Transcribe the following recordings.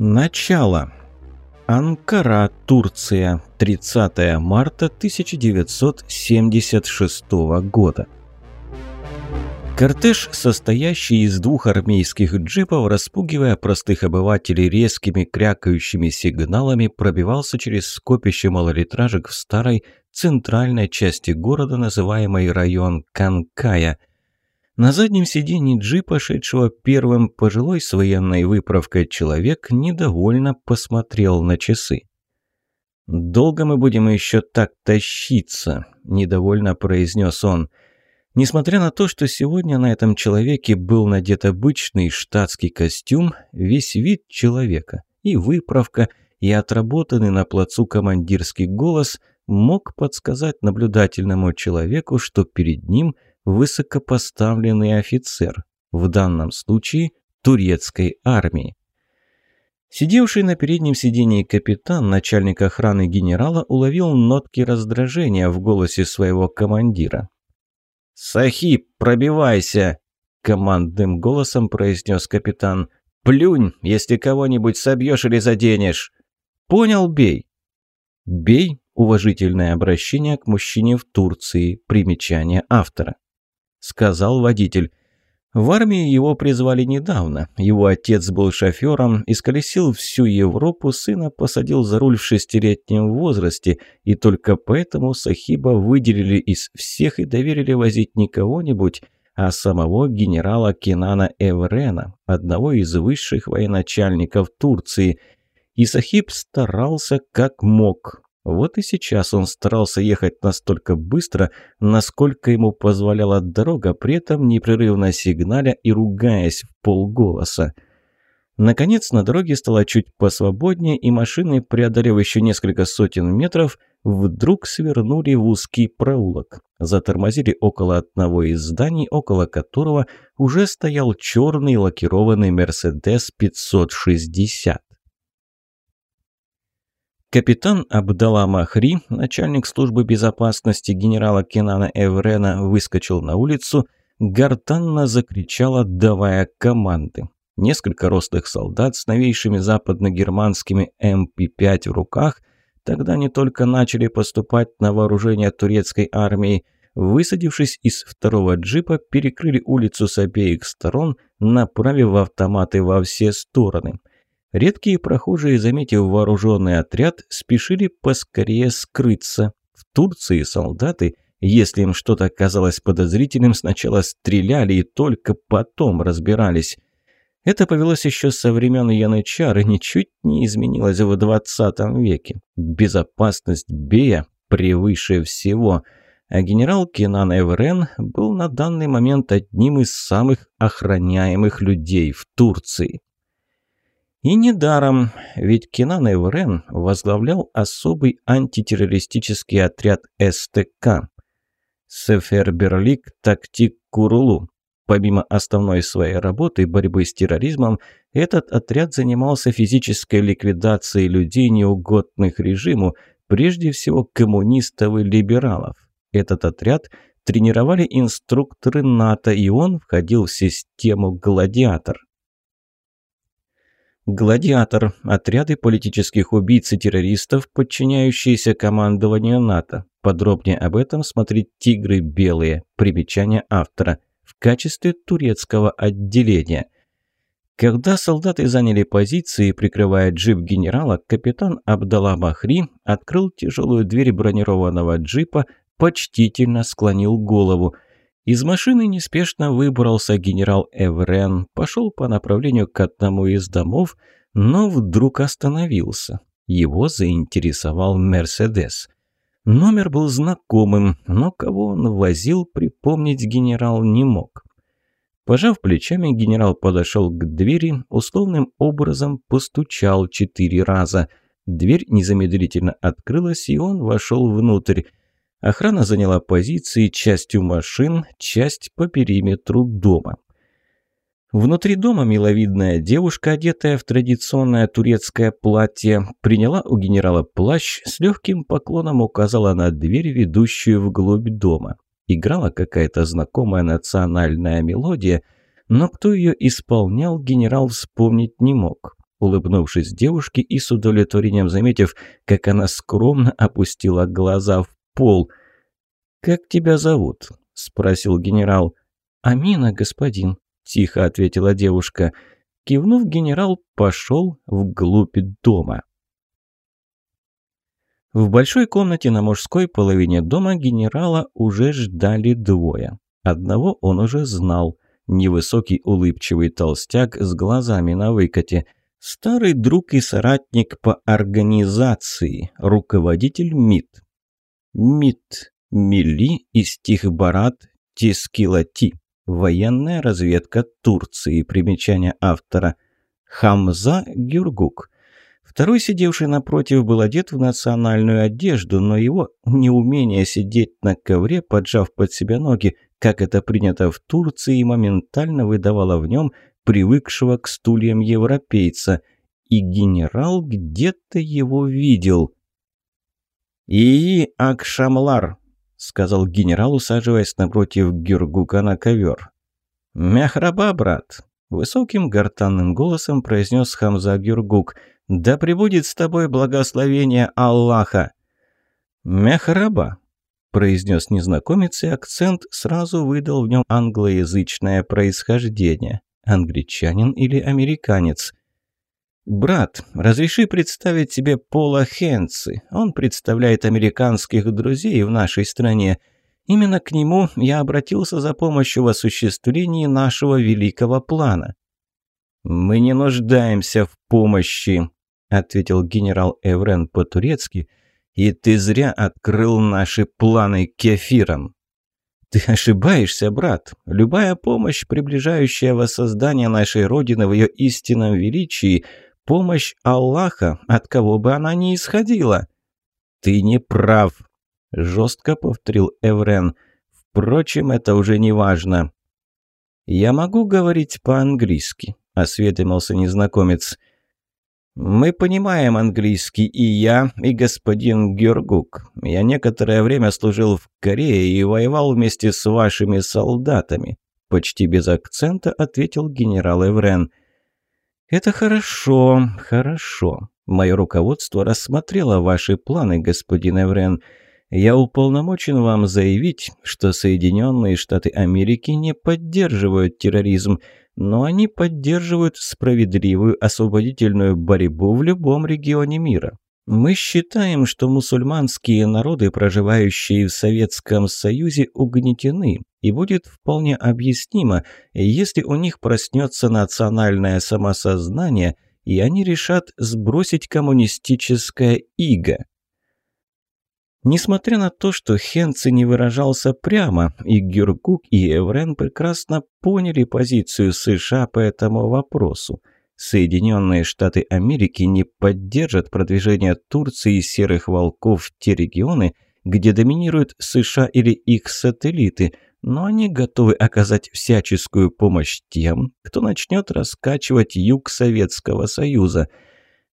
Начало. Анкара, Турция. 30 марта 1976 года. Кортеж, состоящий из двух армейских джипов, распугивая простых обывателей резкими крякающими сигналами, пробивался через скопище малолитражек в старой центральной части города, называемой район Канкая. На заднем сиденье джипа, шедшего первым, пожилой с военной выправкой человек недовольно посмотрел на часы. «Долго мы будем еще так тащиться?» – недовольно произнес он. Несмотря на то, что сегодня на этом человеке был надет обычный штатский костюм, весь вид человека, и выправка, и отработанный на плацу командирский голос мог подсказать наблюдательному человеку, что перед ним – высокопоставленный офицер, в данном случае турецкой армии. Сидевший на переднем сидении капитан, начальник охраны генерала, уловил нотки раздражения в голосе своего командира. «Сахиб, пробивайся!» – командным голосом произнес капитан. «Плюнь, если кого-нибудь собьешь или заденешь!» «Понял, бей!» «Бей» – уважительное обращение к мужчине в Турции, примечание автора. – сказал водитель. В армии его призвали недавно. Его отец был шофером, исколесил всю Европу, сына посадил за руль в шестилетнем возрасте, и только поэтому Сахиба выделили из всех и доверили возить не кого-нибудь, а самого генерала Кенана Эврена, одного из высших военачальников Турции. И Сахиб старался как мог. Вот и сейчас он старался ехать настолько быстро, насколько ему позволяла дорога, при этом непрерывно сигналя и ругаясь в полголоса. Наконец на дороге стало чуть посвободнее, и машины, преодолев еще несколько сотен метров, вдруг свернули в узкий проулок. Затормозили около одного из зданий, около которого уже стоял черный лакированный «Мерседес 560». Капитан Абдала Махри, начальник службы безопасности генерала Кенана Эврена, выскочил на улицу, гортанно закричал, отдавая команды. Несколько рослых солдат с новейшими западно-германскими МП-5 в руках тогда не только начали поступать на вооружение турецкой армии, высадившись из второго джипа, перекрыли улицу с обеих сторон, направив автоматы во все стороны. Редкие прохожие, заметив вооруженный отряд, спешили поскорее скрыться. В Турции солдаты, если им что-то казалось подозрительным, сначала стреляли и только потом разбирались. Это повелось еще со времен Янычар и ничуть не изменилось в 20 веке. Безопасность Бея превыше всего. А генерал Кенан Эврен был на данный момент одним из самых охраняемых людей в Турции. И недаром, ведь Кенан Эврен возглавлял особый антитеррористический отряд СТК Сеферберлик Тактик Курулу. Помимо основной своей работы борьбы с терроризмом, этот отряд занимался физической ликвидацией людей, неугодных режиму, прежде всего коммунистов и либералов. Этот отряд тренировали инструкторы НАТО, и он входил в систему «Гладиатор». Гладиатор – отряды политических убийц и террористов, подчиняющиеся командованию НАТО. Подробнее об этом смотреть «Тигры белые», примечание автора, в качестве турецкого отделения. Когда солдаты заняли позиции, прикрывая джип генерала, капитан Абдалла Махри открыл тяжелую дверь бронированного джипа, почтительно склонил голову – из машины неспешно выбрался генерал Эврен, пошел по направлению к одному из домов, но вдруг остановился. Его заинтересовал «Мерседес». Номер был знакомым, но кого он возил, припомнить генерал не мог. Пожав плечами, генерал подошел к двери, условным образом постучал четыре раза. Дверь незамедлительно открылась, и он вошел внутрь. Охрана заняла позиции частью машин, часть по периметру дома. Внутри дома миловидная девушка, одетая в традиционное турецкое платье, приняла у генерала плащ, с легким поклоном указала на дверь, ведущую вглубь дома. Играла какая-то знакомая национальная мелодия, но кто ее исполнял, генерал вспомнить не мог. улыбнувшись девушке и с удовлетворением заметив, как она скромно опустила глаза в пол. «Как тебя зовут?» – спросил генерал. «Амина, господин», – тихо ответила девушка. Кивнув, генерал пошел вглубь дома. В большой комнате на мужской половине дома генерала уже ждали двое. Одного он уже знал. Невысокий улыбчивый толстяк с глазами на выкате. Старый друг и соратник по организации, руководитель МИД. МИД. Мили Истихбарат Тискилати. Военная разведка Турции. Примечание автора. Хамза Гюргук. Второй, сидевший напротив, был одет в национальную одежду, но его неумение сидеть на ковре, поджав под себя ноги, как это принято в Турции, моментально выдавало в нем привыкшего к стульям европейца. И генерал где-то его видел. «Ии Акшамлар», — сказал генерал, усаживаясь напротив Гюргука на ковер. «Мяхраба, брат!» — высоким гортанным голосом произнес Хамза Гюргук. «Да пребудет с тобой благословение Аллаха!» «Мяхраба!» — произнес незнакомец, и акцент сразу выдал в нем англоязычное происхождение. Англичанин или американец? «Брат, разреши представить тебе Пола Хенци. Он представляет американских друзей в нашей стране. Именно к нему я обратился за помощью в осуществлении нашего великого плана». «Мы не нуждаемся в помощи», — ответил генерал Эврен по-турецки, «и ты зря открыл наши планы кефиром». «Ты ошибаешься, брат. Любая помощь, приближающая воссоздание нашей Родины в ее истинном величии — Помощь Аллаха, от кого бы она ни исходила. «Ты не прав», – жестко повторил Эврен. «Впрочем, это уже не важно». «Я могу говорить по-английски», – осведомился незнакомец. «Мы понимаем английский, и я, и господин Георгук. Я некоторое время служил в Корее и воевал вместе с вашими солдатами», – почти без акцента ответил генерал Эврен. «Это хорошо, хорошо. Мое руководство рассмотрело ваши планы, господин Эврен. Я уполномочен вам заявить, что Соединенные Штаты Америки не поддерживают терроризм, но они поддерживают справедливую освободительную борьбу в любом регионе мира. Мы считаем, что мусульманские народы, проживающие в Советском Союзе, угнетены, и будет вполне объяснимо, если у них проснется национальное самосознание, и они решат сбросить коммунистическое иго. Несмотря на то, что Хенци не выражался прямо, и Гюркук, и Эврен прекрасно поняли позицию США по этому вопросу – Соединенные Штаты Америки не поддержат продвижение Турции и серых волков в те регионы, где доминируют США или их сателлиты, но они готовы оказать всяческую помощь тем, кто начнет раскачивать юг Советского Союза.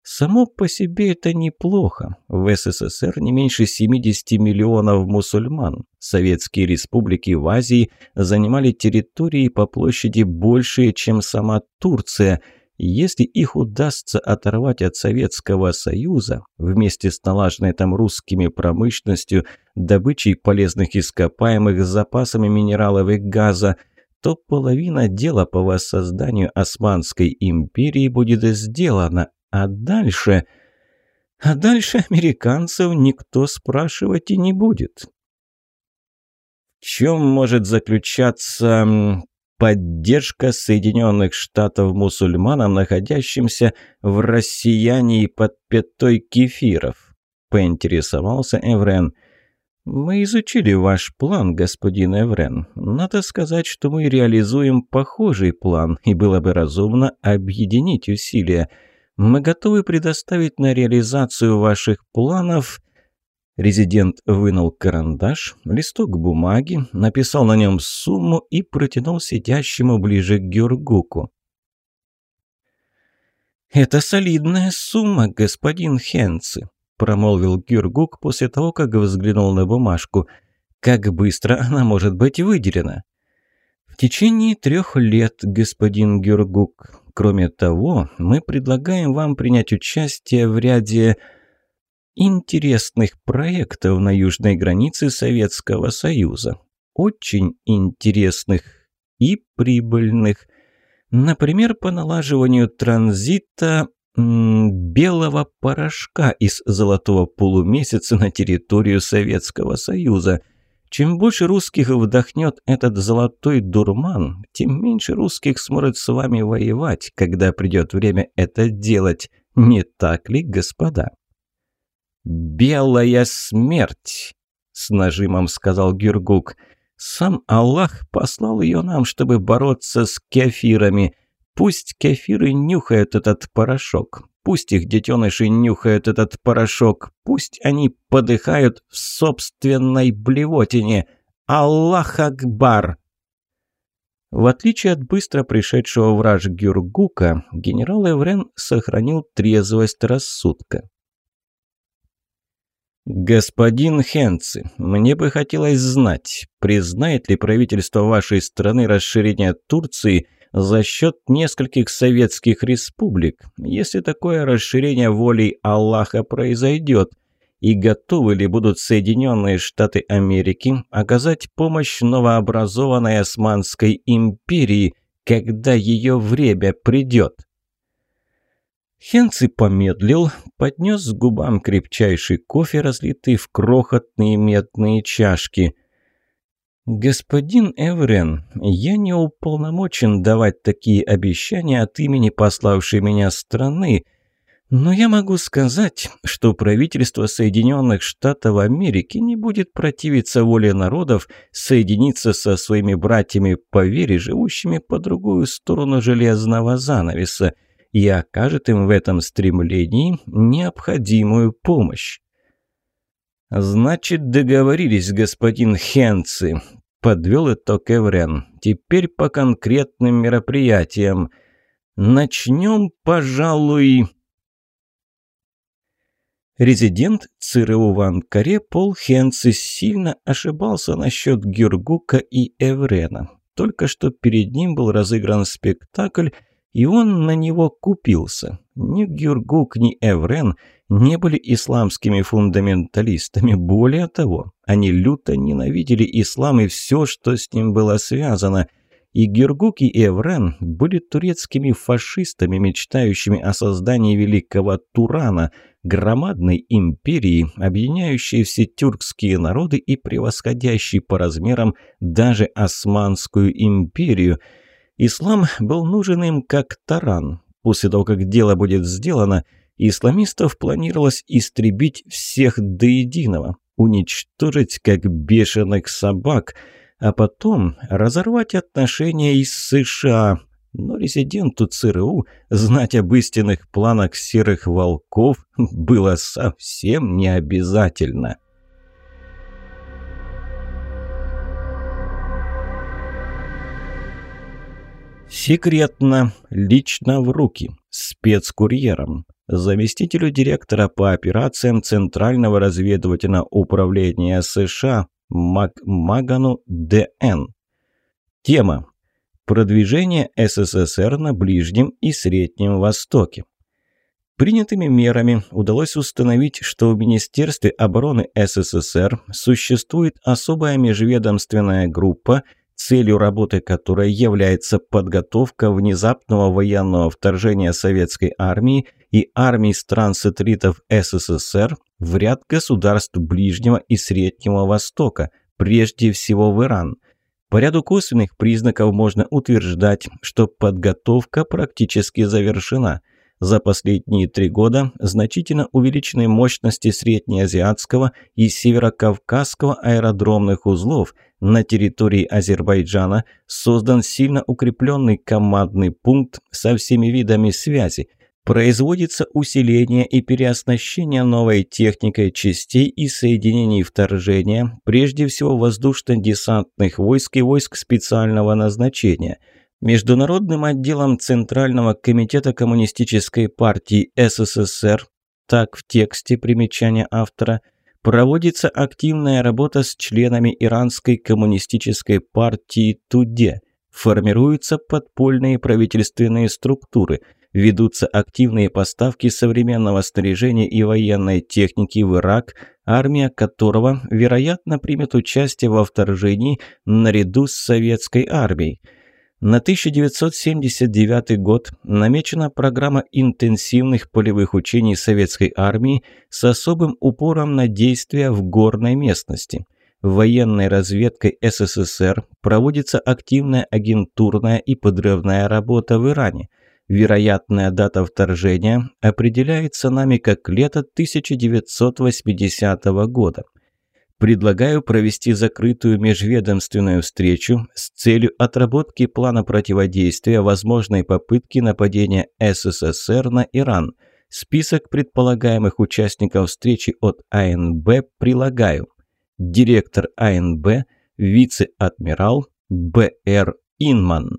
Само по себе это неплохо. В СССР не меньше 70 миллионов мусульман. Советские республики в Азии занимали территории по площади большие, чем сама Турция – если их удастся оторвать от Советского Союза, вместе с налаженной там русскими промышленностью, добычей полезных ископаемых, запасами минералов и газа, то половина дела по воссозданию Османской империи будет сделана, а дальше... А дальше американцев никто спрашивать и не будет. В чем может заключаться поддержка Соединенных Штатов мусульманам, находящимся в россиянии под пятой кефиров?» – поинтересовался Эврен. «Мы изучили ваш план, господин Эврен. Надо сказать, что мы реализуем похожий план, и было бы разумно объединить усилия. Мы готовы предоставить на реализацию ваших планов – Резидент вынул карандаш, листок бумаги, написал на нем сумму и протянул сидящему ближе к Георгуку. «Это солидная сумма, господин Хенци», – промолвил Гюргук после того, как взглянул на бумажку. «Как быстро она может быть выделена?» «В течение трех лет, господин Гюргук. Кроме того, мы предлагаем вам принять участие в ряде интересных проектов на южной границе Советского Союза. Очень интересных и прибыльных. Например, по налаживанию транзита белого порошка из золотого полумесяца на территорию Советского Союза. Чем больше русских вдохнет этот золотой дурман, тем меньше русских сможет с вами воевать, когда придет время это делать. Не так ли, господа? «Белая смерть!» – с нажимом сказал Гюргук. «Сам Аллах послал ее нам, чтобы бороться с кефирами. Пусть кефиры нюхают этот порошок, пусть их детеныши нюхают этот порошок, пусть они подыхают в собственной блевотине. Аллах Акбар!» В отличие от быстро пришедшего враж Гюргука, генерал Эврен сохранил трезвость рассудка. «Господин Хенци, мне бы хотелось знать, признает ли правительство вашей страны расширение Турции за счет нескольких советских республик, если такое расширение волей Аллаха произойдет, и готовы ли будут Соединенные Штаты Америки оказать помощь новообразованной Османской империи, когда ее время придет?» Хенци помедлил, поднес к губам крепчайший кофе, разлитый в крохотные медные чашки. «Господин Эврен, я не уполномочен давать такие обещания от имени пославшей меня страны, но я могу сказать, что правительство Соединенных Штатов Америки не будет противиться воле народов соединиться со своими братьями по вере, живущими по другую сторону железного занавеса – и окажет им в этом стремлении необходимую помощь. «Значит, договорились, господин Хенци», – подвел итог Эврен. «Теперь по конкретным мероприятиям. Начнем, пожалуй...» Резидент ЦРУ в Анкаре Пол Хенци сильно ошибался насчет Гюргука и Эврена. Только что перед ним был разыгран спектакль – и он на него купился. Ни Гюргук, ни Эврен не были исламскими фундаменталистами. Более того, они люто ненавидели ислам и все, что с ним было связано. И Гюргук и Эврен были турецкими фашистами, мечтающими о создании великого Турана, громадной империи, объединяющей все тюркские народы и превосходящей по размерам даже Османскую империю – Ислам был нужен им как таран. После того, как дело будет сделано, исламистов планировалось истребить всех до единого, уничтожить как бешеных собак, а потом разорвать отношения из США. Но резиденту ЦРУ знать об истинных планах серых волков было совсем не обязательно. Секретно, лично в руки, спецкурьером, заместителю директора по операциям Центрального разведывательного управления США Мак Магану Д.Н. Тема. Продвижение СССР на Ближнем и Среднем Востоке. Принятыми мерами удалось установить, что в Министерстве обороны СССР существует особая межведомственная группа – целью работы которой является подготовка внезапного военного вторжения советской армии и армий стран-сателлитов СССР в ряд государств Ближнего и Среднего Востока, прежде всего в Иран. По ряду косвенных признаков можно утверждать, что подготовка практически завершена – за последние три года значительно увеличены мощности среднеазиатского и северокавказского аэродромных узлов. На территории Азербайджана создан сильно укрепленный командный пункт со всеми видами связи. Производится усиление и переоснащение новой техникой частей и соединений вторжения, прежде всего воздушно-десантных войск и войск специального назначения – Международным отделом Центрального комитета Коммунистической партии СССР, так в тексте примечания автора, проводится активная работа с членами Иранской коммунистической партии ТУДЕ, формируются подпольные правительственные структуры, ведутся активные поставки современного снаряжения и военной техники в Ирак, армия которого, вероятно, примет участие во вторжении наряду с советской армией. На 1979 год намечена программа интенсивных полевых учений советской армии с особым упором на действия в горной местности. Военной разведкой СССР проводится активная агентурная и подрывная работа в Иране – Вероятная дата вторжения определяется нами как лето 1980 года. Предлагаю провести закрытую межведомственную встречу с целью отработки плана противодействия возможной попытки нападения СССР на Иран. Список предполагаемых участников встречи от АНБ прилагаю. Директор АНБ, вице-адмирал Б.Р. Инман.